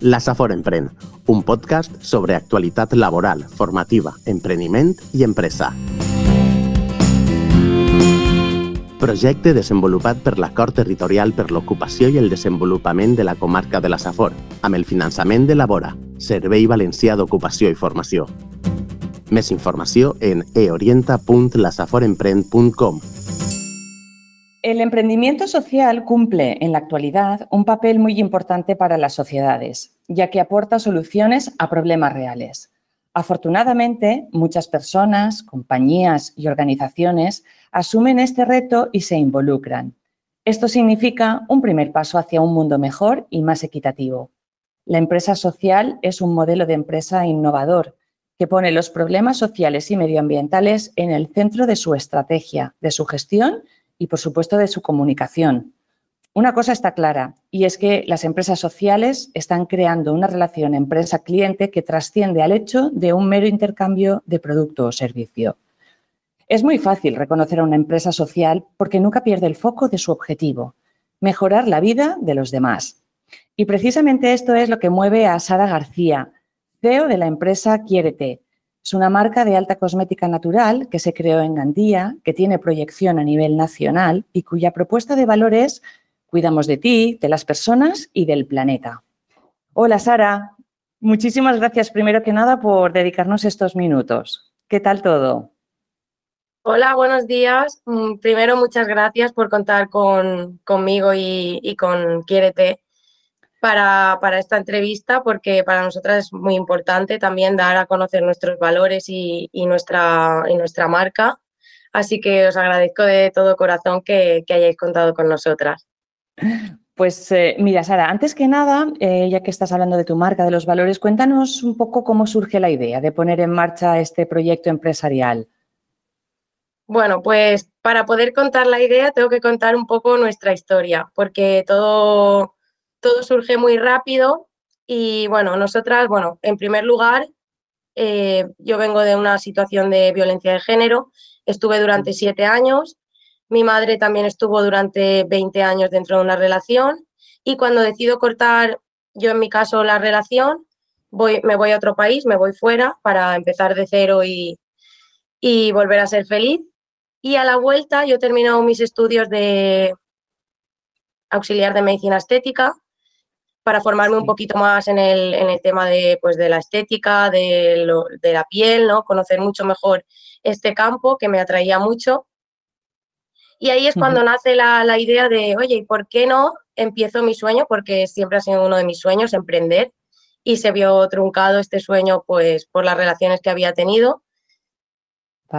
La Safor Empren, un podcast sobre actualitat laboral, formativa, empreniment i empresa. Projecte desenvolupat per l'Acord Territorial per l'Ocupació i el Desenvolupament de la Comarca de la Safor, amb el finançament de Labora, Servei Valencià d'Ocupació i Formació. Més informació en eorienta.lasaforempren.com. El emprendimiento social cumple en la actualidad un papel muy importante para las sociedades, ya que aporta soluciones a problemas reales. Afortunadamente, muchas personas, compañías y organizaciones asumen este reto y se involucran. Esto significa un primer paso hacia un mundo mejor y más equitativo. La empresa social es un modelo de empresa innovador que pone los problemas sociales y medioambientales en el centro de su estrategia, de su gestión y, por supuesto, de su comunicación. Una cosa está clara y es que las empresas sociales están creando una relación empresa-cliente que trasciende al hecho de un mero intercambio de producto o servicio. Es muy fácil reconocer a una empresa social porque nunca pierde el foco de su objetivo, mejorar la vida de los demás. Y precisamente esto es lo que mueve a Sara García, CEO de la empresa Quiérete, es una marca de alta cosmética natural que se creó en Gandía, que tiene proyección a nivel nacional y cuya propuesta de valor es cuidamos de ti, de las personas y del planeta. Hola Sara, muchísimas gracias primero que nada por dedicarnos estos minutos. ¿Qué tal todo? Hola, buenos días. Mm, primero, muchas gracias por contar con, conmigo y, y con Quiérete para, esta entrevista porque para nosotras es muy importante también dar a conocer nuestros valores y, nuestra, y nuestra marca. Así que os agradezco de todo corazón que, hayáis contado con nosotras. Pues eh, mira, Sara, antes que nada, eh, ya que estás hablando de tu marca, de los valores, cuéntanos un poco cómo surge la idea de poner en marcha este proyecto empresarial. Bueno, pues para poder contar la idea tengo que contar un poco nuestra historia, porque todo, todo surge muy rápido y bueno, nosotras, bueno, en primer lugar, eh, yo vengo de una situación de violencia de género, estuve durante siete años, mi madre también estuvo durante 20 años dentro de una relación. Y cuando decido cortar, yo en mi caso, la relación, voy, me voy a otro país, me voy fuera para empezar de cero y, y volver a ser feliz. Y a la vuelta yo he terminado mis estudios de auxiliar de medicina estética para formarme un poquito más en el, en el tema de, pues, de la estética, de, de, la piel, ¿no? conocer mucho mejor este campo que me atraía mucho. Y ahí es cuando nace la, la, idea de, oye, ¿y por qué no empiezo mi sueño? Porque siempre ha sido uno de mis sueños, emprender, y se vio truncado este sueño pues, por las relaciones que había tenido.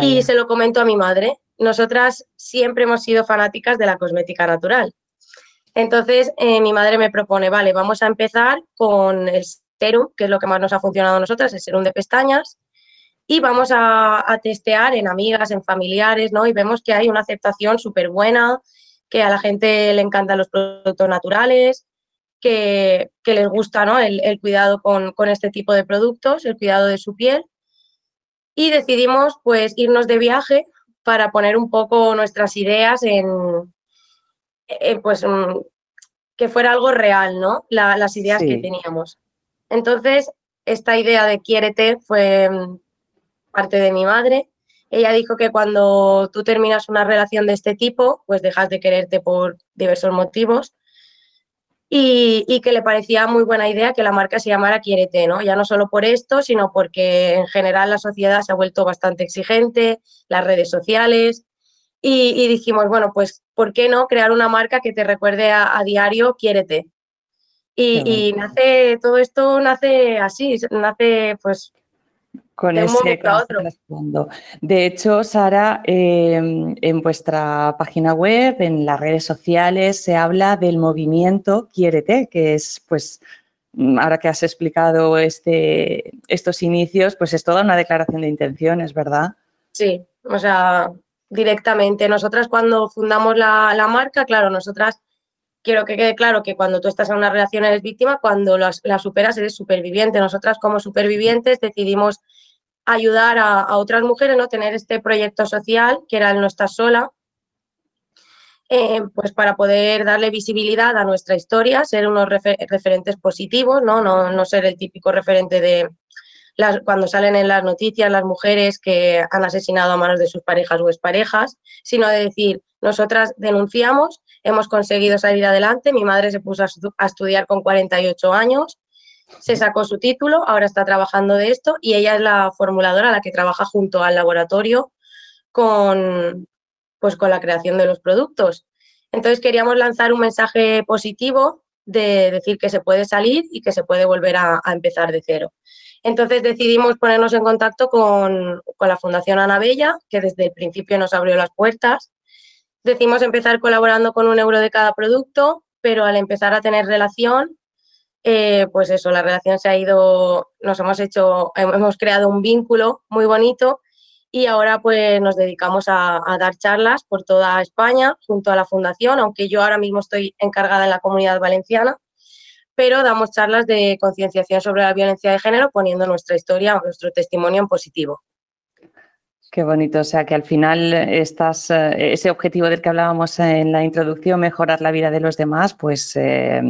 Y se lo comento a mi madre. Nosotras siempre hemos sido fanáticas de la cosmética natural. Entonces, eh, mi madre me propone, vale, vamos a empezar con el serum, que es lo que más nos ha funcionado a nosotras, el serum de pestañas, y vamos a, testear en amigas, en familiares, ¿no? Y vemos que hay una aceptación súper buena, que a la gente le encantan los productos naturales, que, les gusta ¿no? el, cuidado con, con, este tipo de productos, el cuidado de su piel. Y decidimos pues irnos de viaje para poner un poco nuestras ideas en, eh, pues mm, que fuera algo real, ¿no? las ideas que teníamos. Entonces, esta idea de quiérete fue mm, parte de mi madre. Ella dijo que cuando tú terminas una relación de este tipo, pues dejas de quererte por diversos motivos y, y, que le parecía muy buena idea que la marca se llamara Quiérete, ¿no? Ya no solo por esto, sino porque en general la sociedad se ha vuelto bastante exigente, las redes sociales, y, dijimos, bueno, pues, ¿por qué no crear una marca que te recuerde a, diario, quiérete? Y, nace, todo esto nace así, nace pues con de ese otro. De hecho, Sara, em, en vuestra página web, en las redes sociales, se habla del movimiento Quiérete, que es, pues, ahora que has explicado este, estos inicios, pues es toda una declaración de intenciones, ¿verdad? Sí, o sea, directamente. Nosotras cuando fundamos la, marca, claro, nosotras quiero que quede claro que cuando tú estás en una relación eres víctima, cuando la, superas eres superviviente. Nosotras como supervivientes decidimos ayudar a, otras mujeres, ¿no? Tener este proyecto social, que era el No Estás Sola. eh, pues para poder darle visibilidad a nuestra historia, ser unos referentes positivos, ¿no? ¿no? No, ser el típico referente de cuando salen en las noticias las mujeres que han asesinado a manos de sus parejas o exparejas, sino de decir, nosotras denunciamos, hemos conseguido salir adelante, mi madre se puso a, estudiar con 48 años, se sacó su título, ahora está trabajando de esto y ella es la formuladora, la que trabaja junto al laboratorio con, pues con la creación de los productos. Entonces queríamos lanzar un mensaje positivo de decir que se puede salir y que se puede volver a, empezar de cero. Entonces decidimos ponernos en contacto con, la Fundación Ana Bella, que desde el principio nos abrió las puertas. Decimos empezar colaborando con un euro de cada producto, pero al empezar a tener relación, eh, pues eso, la relación se ha ido, nos hemos hecho, hemos creado un vínculo muy bonito y ahora pues nos dedicamos a, dar charlas por toda España junto a la fundación, aunque yo ahora mismo estoy encargada en la comunidad valenciana, pero damos charlas de concienciación sobre la violencia de género poniendo nuestra historia, nuestro testimonio en positivo. Qué bonito, o sea que al final eh, ese objetivo del que hablábamos en la introducción, mejorar la vida de los demás, pues eh,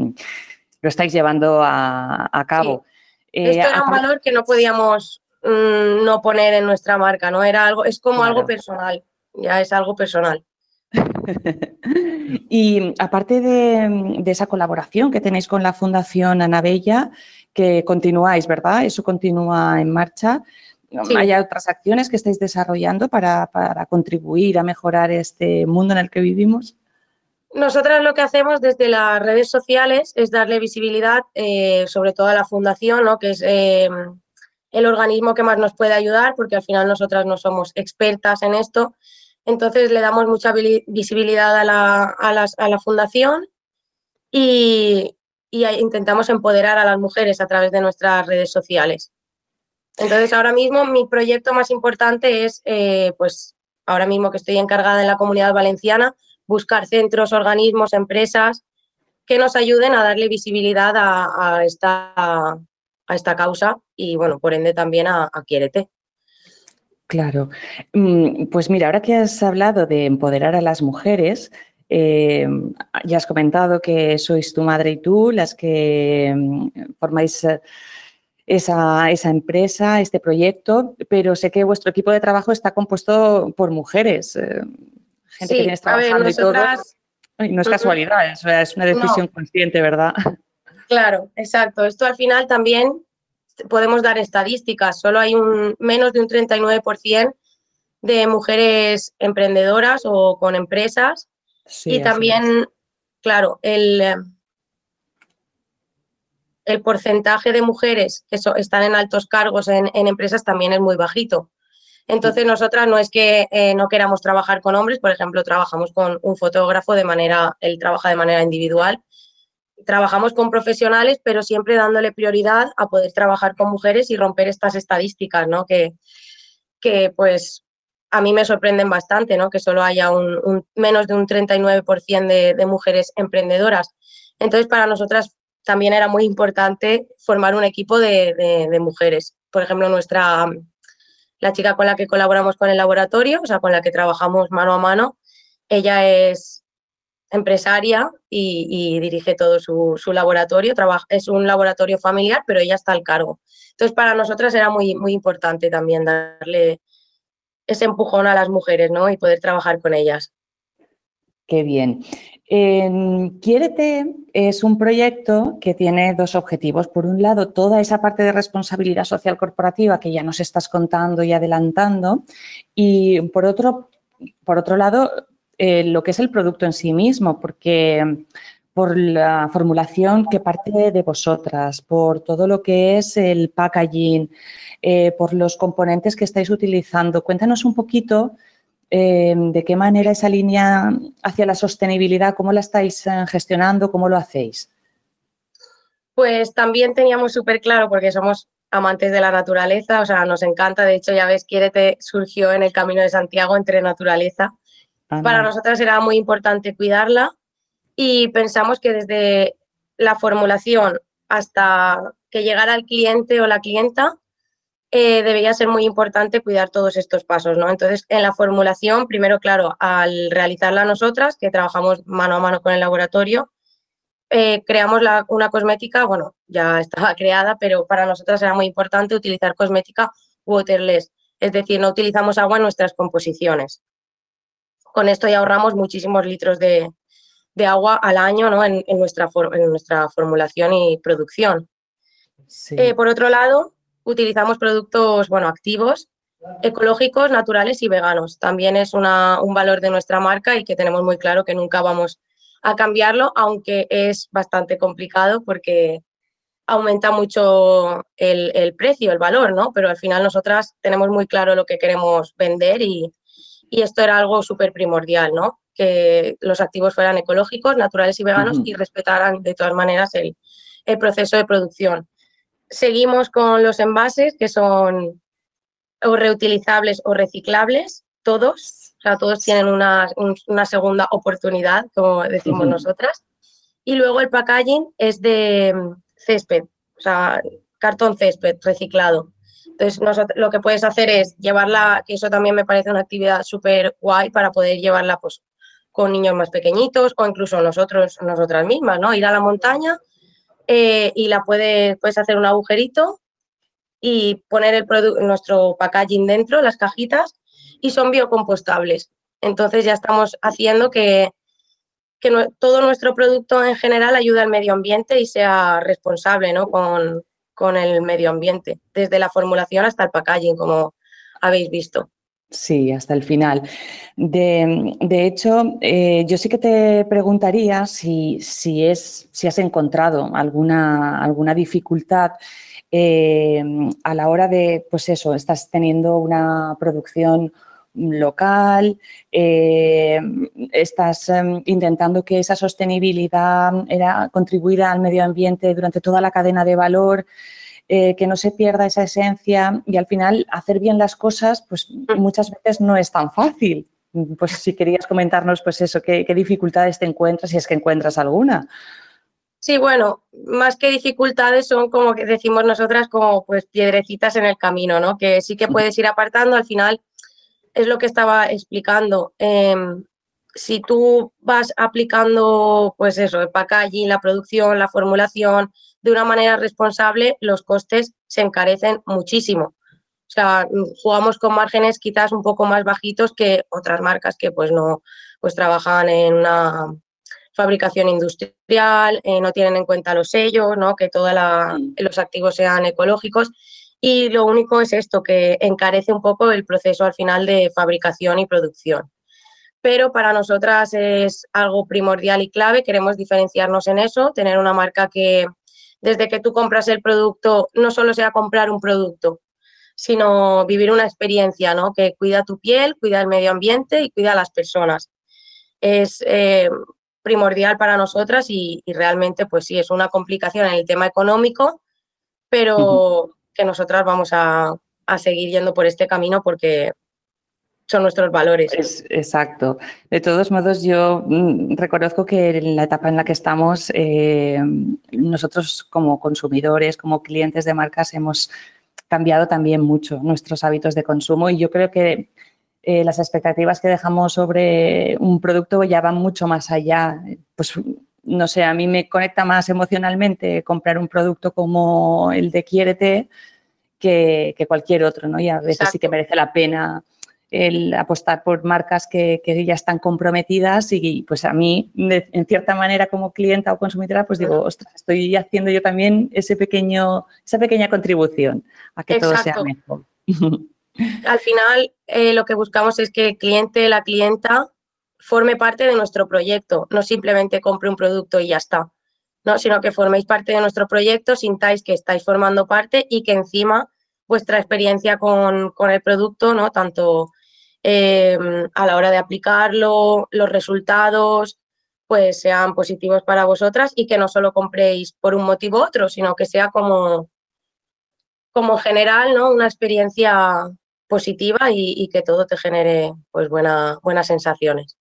lo estáis llevando a, cabo. Esto era un valor que no podíamos Mm, no poner en nuestra marca, ¿no? Era algo, es como algo personal, ya es algo personal. y aparte de, esa colaboración que tenéis con la Fundación Anabella, que continuáis, ¿verdad? Eso continúa en marcha. ¿Hay otras acciones que estáis desarrollando para, contribuir a mejorar este mundo en el que vivimos? Nosotras lo que hacemos desde las redes sociales es darle visibilidad, eh, sobre todo a la fundación, ¿no? que es eh, el organismo que más nos puede ayudar, porque al final nosotras no somos expertas en esto. Entonces le damos mucha visibilidad a la, fundación y, intentamos empoderar a las mujeres a través de nuestras redes sociales. Entonces ahora mismo mi proyecto más importante es, eh, pues ahora mismo que estoy encargada en la comunidad valenciana, buscar centros, organismos, empresas que nos ayuden a darle visibilidad a, a esta, a esta causa y, bueno, por ende también a, a Quiérete. Claro. Mm, pues mira, ahora que has hablado de empoderar a las mujeres, eh, ya has comentado que sois tu madre y tú las que mm, formáis eh, esa, empresa, este proyecto, pero sé que vuestro equipo de trabajo está compuesto por mujeres, eh, gente que vienes trabajando y todo. no es casualidad, es, una decisión consciente, ¿verdad? Claro, exacto. Esto al final también podemos dar estadísticas. Solo hay un menos de un 39% de mujeres emprendedoras o con empresas. y también, claro, el, el porcentaje de mujeres que están en altos cargos en, empresas también es muy bajito. Entonces, nosotras no es que eh, no queramos trabajar con hombres, por ejemplo, trabajamos con un fotógrafo de manera, él trabaja de manera individual trabajamos con profesionales, pero siempre dándole prioridad a poder trabajar con mujeres y romper estas estadísticas, ¿no? Que, que pues a mí me sorprenden bastante, ¿no? Que solo haya un, menos de un 39% de, de mujeres emprendedoras. Entonces, para nosotras también era muy importante formar un equipo de, de, mujeres. Por ejemplo, nuestra, la chica con la que colaboramos con el laboratorio, o sea, con la que trabajamos mano a mano, ella es empresaria y, dirige todo su, laboratorio. Es un laboratorio familiar, pero ella está al cargo. Entonces, para nosotras era muy, muy importante también darle ese empujón a las mujeres ¿no? y poder trabajar con ellas. Qué bien. En Quiérete es un proyecto que tiene dos objetivos. Por un lado, toda esa parte de responsabilidad social corporativa que ya nos estás contando y adelantando. Y por otro, por otro lado, eh, lo que es el producto en sí mismo, porque por la formulación que parte de vosotras, por todo lo que es el packaging, eh, por los componentes que estáis utilizando. Cuéntanos un poquito eh, de qué manera esa línea hacia la sostenibilidad, cómo la estáis gestionando, cómo lo hacéis. Pues también teníamos súper claro, porque somos amantes de la naturaleza, o sea, nos encanta, de hecho, ya ves, Quiérete surgió en el Camino de Santiago entre naturaleza para nosotras era muy importante cuidarla y pensamos que desde la formulación hasta que llegara el cliente o la clienta, eh, debería ser muy importante cuidar todos estos pasos, ¿no? Entonces, en la formulación, primero, claro, al realizarla nosotras, que trabajamos mano a mano con el laboratorio, eh, creamos una cosmética, bueno, ya estaba creada, pero para nosotras era muy importante utilizar cosmética waterless, es decir, no utilizamos agua en nuestras composiciones. Con esto ya ahorramos muchísimos litros de, agua al año ¿no? en, nuestra en nuestra formulación y producción. Eh, por otro lado, utilizamos productos bueno, activos, ecológicos, naturales y veganos. También es un valor de nuestra marca y que tenemos muy claro que nunca vamos a cambiarlo, aunque es bastante complicado porque aumenta mucho el, precio, el valor, ¿no? Pero al final nosotras tenemos muy claro lo que queremos vender y, esto era algo súper primordial, ¿no? Que los activos fueran ecológicos, naturales y veganos y respetaran de todas maneras el proceso de producción. Seguimos con los envases que son o reutilizables o reciclables, todos. O sea, todos tienen una, segunda oportunidad, como decimos nosotras. Y luego el packaging es de mm, césped, o sea, cartón césped reciclado. Entonces, lo que puedes hacer es llevarla, que eso también me parece una actividad súper guay para poder llevarla pues, con niños más pequeñitos o incluso nosotros, nosotras mismas, ¿no? Ir a la montaña eh, y la puedes, puedes hacer un agujerito y poner el nuestro packaging dentro, las cajitas, y son biocompostables. Entonces ya estamos haciendo que, que todo nuestro producto en general ayude al medio ambiente y sea responsable ¿no? con, con el medio ambiente, desde la formulación hasta el packaging, como habéis visto. Sí, hasta el final. De, hecho, eh, yo sí que te preguntaría si, si, es, si has encontrado alguna, alguna dificultad eh, a la hora de, pues eso, estás teniendo una producción local, eh, estás em, intentando que esa sostenibilidad era, contribuida al medio ambiente durante toda la cadena de valor. Eh, que no se pierda esa esencia y al final hacer bien las cosas, pues mm. muchas veces no es tan fácil. Pues si querías comentarnos, pues eso, qué, dificultades te encuentras, si es que encuentras alguna. Sí, bueno, más que dificultades son como que decimos nosotras como pues piedrecitas en el camino, ¿no? Que sí que puedes ir apartando, al final es lo que estaba explicando. Em, si tú vas aplicando, pues eso, el packaging, la producción, la formulación, de una manera responsable, los costes se encarecen muchísimo. O sea, jugamos con márgenes quizás un poco más bajitos que otras marcas que pues no pues trabajan en una fabricación industrial, eh, no tienen en cuenta los sellos, ¿no? que todos los activos sean ecológicos. Y lo único es esto, que encarece un poco el proceso al final de fabricación y producción. Pero para nosotras es algo primordial y clave, queremos diferenciarnos en eso, tener una marca que, desde que tú compras el producto, no solo sea comprar un producto, sino vivir una experiencia, ¿no? Que cuida tu piel, cuida el medio ambiente y cuida a las personas. Es eh, primordial para nosotras y, realmente, pues sí, es una complicación en el tema económico, pero que nosotras vamos a, a seguir yendo por este camino porque son nuestros valores. exacto. De todos modos, yo mm, reconozco que en la etapa en la que estamos, eh, nosotros como consumidores, como clientes de marcas, hemos cambiado también mucho nuestros hábitos de consumo y yo creo que eh, las expectativas que dejamos sobre un producto ya van mucho más allá. Pues no sé, a mí me conecta más emocionalmente comprar un producto como el de Quiérete que, cualquier otro, ¿no? Y a veces sí que merece la pena el apostar por marcas que, ya están comprometidas y pues a mí, en cierta manera como clienta o consumidora, pues digo, ostras, estoy haciendo yo también ese pequeño, esa pequeña contribución a que todo sea mejor. Al final, eh, lo que buscamos es que el cliente, la clienta, forme parte de nuestro proyecto, no simplemente compre un producto y ya está, ¿no? sino que forméis parte de nuestro proyecto, sintáis que estáis formando parte y que encima vuestra experiencia con, con el producto, ¿no? tanto Em, a la hora de aplicarlo, los resultados pues sean positivos para vosotras y que no solo compréis por un motivo u otro, sino que sea como, como general, ¿no? Una experiencia positiva y, que todo te genere pues buena, buenas sensaciones.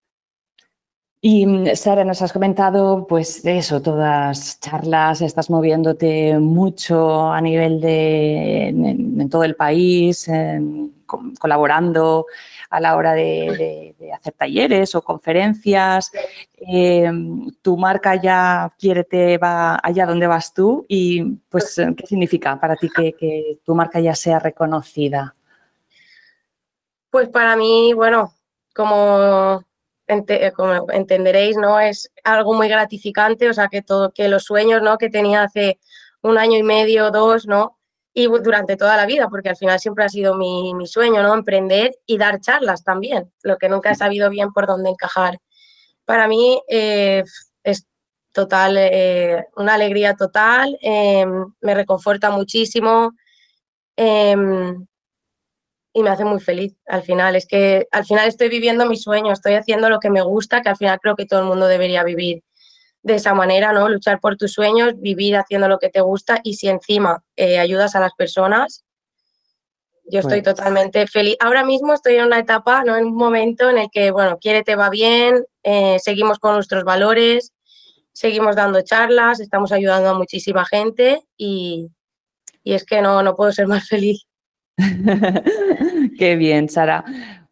Y mm, Sara, nos has comentado, pues eso, todas charlas, estás moviéndote mucho a nivel de en, todo el país, colaborando a la hora de, hacer talleres o conferencias. Em, tu marca ya quiere te va allá donde vas tú y pues ¿qué significa para ti que tu marca ya sea reconocida? Pues para mí, bueno, como eh, como entenderéis, ¿no? Es algo muy gratificante, o sea, que, todo, que los sueños, ¿no? Que tenía hace un año y medio, dos, ¿no? Y durante toda la vida, porque al final siempre ha sido mi, sueño, ¿no? Emprender y dar charlas también, lo que nunca he sabido bien por dónde encajar. Para mí eh, es total, eh, una alegría total, em, me reconforta muchísimo. Em, y me hace muy feliz al final. Es que al final estoy viviendo mi sueño, estoy haciendo lo que me gusta, que al final creo que todo el mundo debería vivir de esa manera, ¿no? Luchar por tus sueños, vivir haciendo lo que te gusta y si encima eh, ayudas a las personas, yo estoy pues totalmente feliz. Ahora mismo estoy en una etapa, ¿no? En un momento en el que, bueno, quiere te va bien, eh, seguimos con nuestros valores, seguimos dando charlas, estamos ayudando a muchísima gente y, y es que no, no puedo ser más feliz. Qué bien, Sara.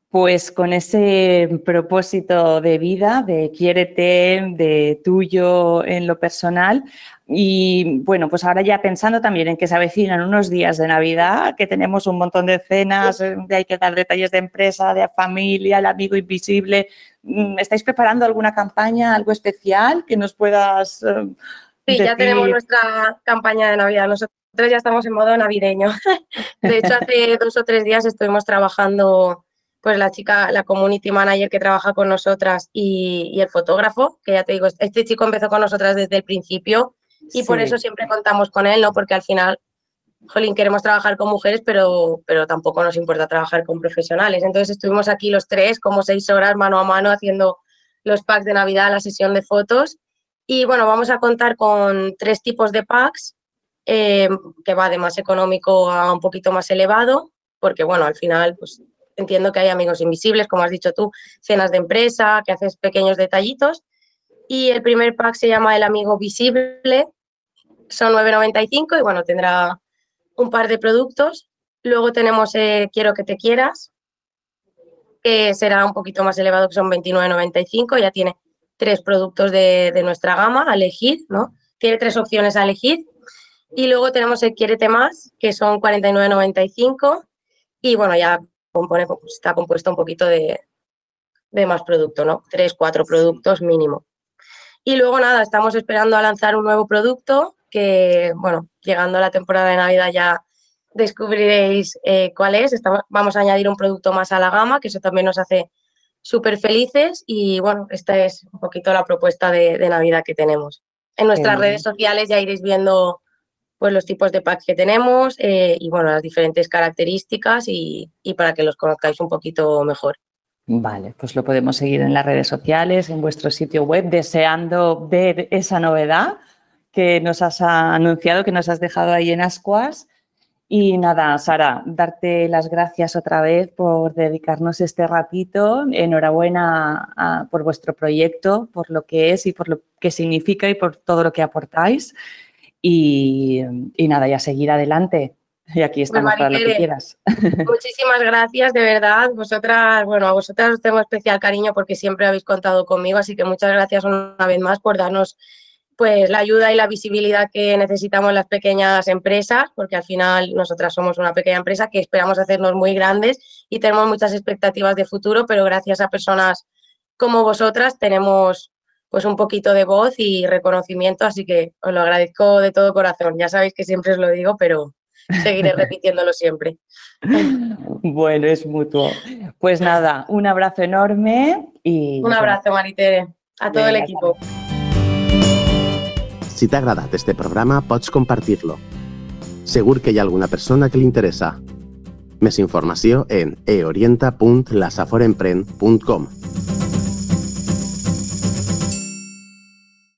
Pues con ese propósito de vida, de quiérete, de tuyo en lo personal. Y bueno, pues ahora ya pensando también en que se avecinan unos días de Navidad, que tenemos un montón de cenas, eh, hay que dar detalles de empresa, de familia, el amigo invisible. Mm, ¿Estáis preparando alguna campaña, algo especial que nos puedas... Eh, sí, ya tenemos nuestra campaña de Navidad. Nosotros ya estamos en modo navideño. De hecho, hace dos o tres días estuvimos trabajando, pues la chica, la community manager que trabaja con nosotras y, el fotógrafo, que ya te digo, este chico empezó con nosotras desde el principio y por eso siempre contamos con él, ¿no? Porque al final, jolín, queremos trabajar con mujeres, pero, pero tampoco nos importa trabajar con profesionales. Entonces estuvimos aquí los tres, como seis horas mano a mano, haciendo los packs de Navidad, la sesión de fotos. Y bueno, vamos a contar con tres tipos de packs eh, que va de más económico a un poquito más elevado, porque bueno, al final pues entiendo que hay amigos invisibles, como has dicho tú, cenas de empresa, que haces pequeños detallitos. Y el primer pack se llama El Amigo Visible, son 9,95 y bueno, tendrá un par de productos. Luego tenemos eh, Quiero que te quieras, que será un poquito más elevado, que son 29,95, ya tiene tres productos de, de, nuestra gama a elegir, ¿no? Tiene tres opciones a elegir y luego tenemos el Quiérete Más, que son 49,95 y bueno, ya compone, está compuesto un poquito de, más producto, ¿no? Tres, cuatro productos mínimo. Y luego nada, estamos esperando a lanzar un nuevo producto que, bueno, llegando a la temporada de Navidad ya descubriréis eh, cuál es. vamos a añadir un producto más a la gama, que eso también nos hace súper felices. Y bueno, esta es un poquito la propuesta de, Navidad que tenemos. En nuestras redes sociales ya iréis viendo pues los tipos de packs que tenemos eh, y bueno, las diferentes características y, para que los conozcáis un poquito mejor. Vale, pues lo podemos seguir en las redes sociales, en vuestro sitio web, deseando ver esa novedad que nos has anunciado, que nos has dejado ahí en Ascuas. Y nada, Sara, darte las gracias otra vez por dedicarnos este ratito. Enhorabuena por vuestro proyecto, por lo que es y por lo que significa y por todo lo que aportáis. Y, nada, ya seguir adelante. Y aquí pues estamos para lo que quieras. Muchísimas gracias, de verdad. Vosotras, bueno, a vosotras os tengo especial cariño porque siempre habéis contado conmigo, así que muchas gracias una vez más por darnos pues la ayuda y la visibilidad que necesitamos las pequeñas empresas, porque al final nosotras somos una pequeña empresa que esperamos hacernos muy grandes y tenemos muchas expectativas de futuro, pero gracias a personas como vosotras tenemos pues un poquito de voz y reconocimiento, así que os lo agradezco de todo corazón. Ya sabéis que siempre os lo digo, pero seguiré repitiéndolo siempre. Bueno, es mutuo. Pues nada, un abrazo enorme y... Un abrazo, Maritere, a todo el equipo. Si t'ha agradat este programa, pots compartir-lo. Segur que hi ha alguna persona que li interessa. Més informació en eorienta.lasaforemprèn.com